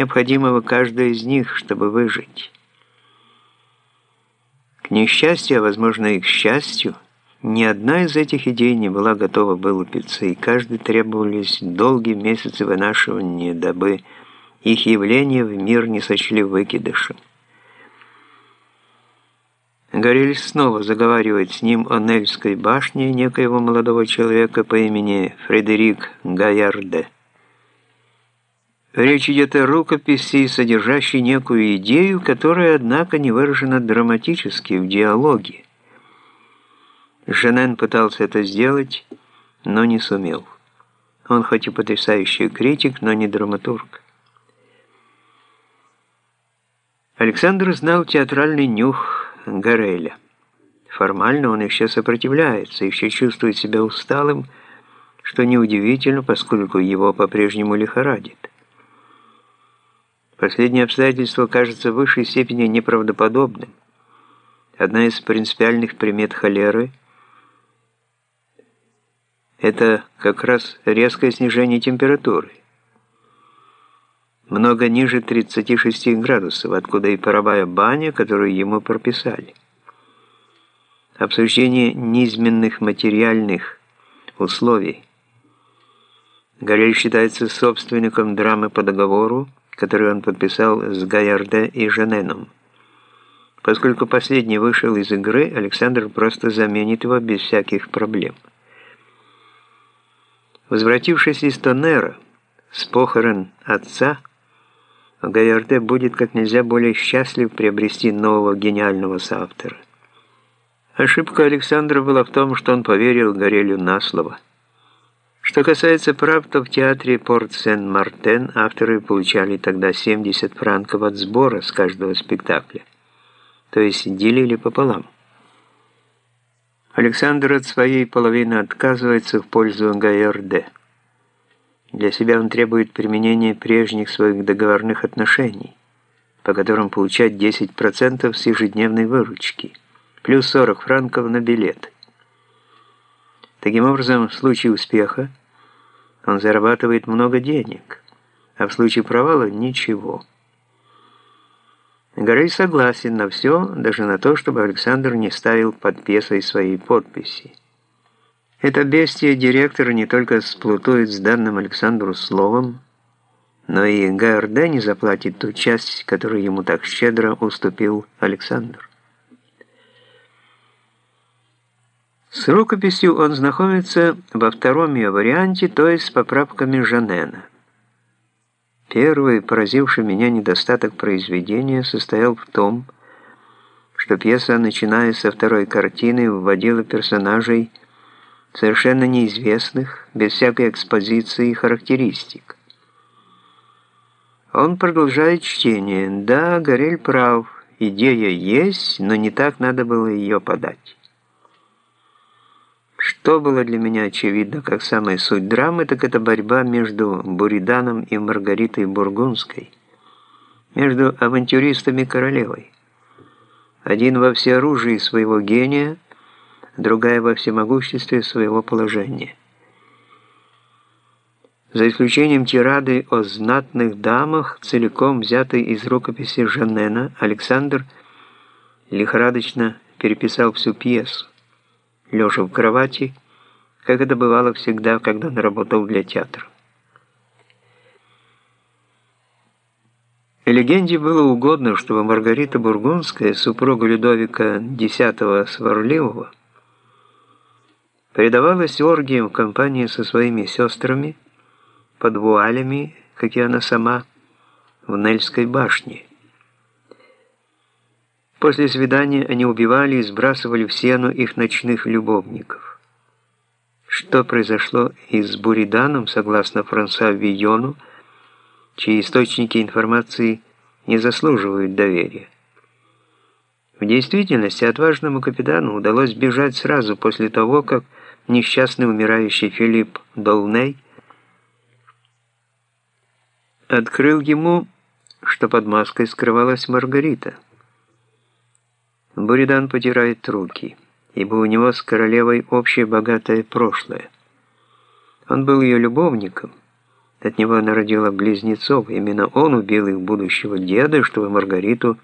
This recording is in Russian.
необходимого каждой из них, чтобы выжить. К несчастью, а возможно и к счастью, ни одна из этих идей не была готова вылупиться, и каждый требовались долгие месяцы вынашивания, дабы их явление в мир не сочли выкидышем. Горель снова заговаривает с ним о Нельской башне некоего молодого человека по имени Фредерик Гаярде. Речь идет о рукописи, содержащей некую идею, которая, однако, не выражена драматически в диалоге. Женен пытался это сделать, но не сумел. Он хоть и потрясающий критик, но не драматург. Александр знал театральный нюх Гореля. Формально он еще сопротивляется, еще чувствует себя усталым, что неудивительно, поскольку его по-прежнему лихорадит. Последнее обстоятельство кажется в высшей степени неправдоподобным. Одна из принципиальных примет холеры – это как раз резкое снижение температуры много ниже 36 градусов, откуда и паровая баня, которую ему прописали. Обсуждение низменных материальных условий. Горель считается собственником драмы по договору, который он подписал с Гаярде и Жененом. Поскольку последний вышел из игры, Александр просто заменит его без всяких проблем. Возвратившись из Тоннера с похорон отца, ГРТ будет как нельзя более счастлив приобрести нового гениального соавтора. Ошибка Александра была в том, что он поверил Горелю на слово. Что касается прав, то в театре Порт-Сен-Мартен авторы получали тогда 70 франков от сбора с каждого спектакля, то есть делили пополам. Александр от своей половины отказывается в пользу ГРД. Для себя он требует применения прежних своих договорных отношений, по которым получать 10% с ежедневной выручки, плюс 40 франков на билет. Таким образом, в случае успеха он зарабатывает много денег, а в случае провала – ничего. Горей согласен на все, даже на то, чтобы Александр не ставил под пьесой своей подписи. Это бестия директор не только сплутует с данным Александру словом, но и ГРД не заплатит ту часть, которую ему так щедро уступил Александр. С рукописью он знакомится во втором ее варианте, то есть с поправками Жанена. Первый, поразивший меня недостаток произведения, состоял в том, что пьеса, начиная со второй картины, вводила персонажей совершенно неизвестных, без всякой экспозиции и характеристик. Он продолжает чтение. Да, Горель прав, идея есть, но не так надо было ее подать. Что было для меня очевидно, как самая суть драмы, так это борьба между Буриданом и Маргаритой Бургундской, между авантюристами королевой. Один во всеоружии своего гения – другая во всемогуществе своего положения. За исключением тирады о знатных дамах, целиком взятой из рукописи Жанена, Александр лихорадочно переписал всю пьесу, лежа в кровати, как это бывало всегда, когда он работал для театра. Легенде было угодно, чтобы Маргарита Бургундская, супруга Людовика X Сварливого, предавалась оргиям в компании со своими сестрами, под вуалями, как и она сама, в Нельской башне. После свидания они убивали и сбрасывали в сену их ночных любовников. Что произошло и с Буриданом, согласно Франсуа Вийону, чьи источники информации не заслуживают доверия. В действительности отважному капитану удалось бежать сразу после того, как несчастный умирающий Филипп Долней открыл ему, что под маской скрывалась Маргарита. Буридан потирает руки, ибо у него с королевой общее богатое прошлое. Он был ее любовником, От него она родила близнецов. Именно он убил их будущего деда, чтобы Маргариту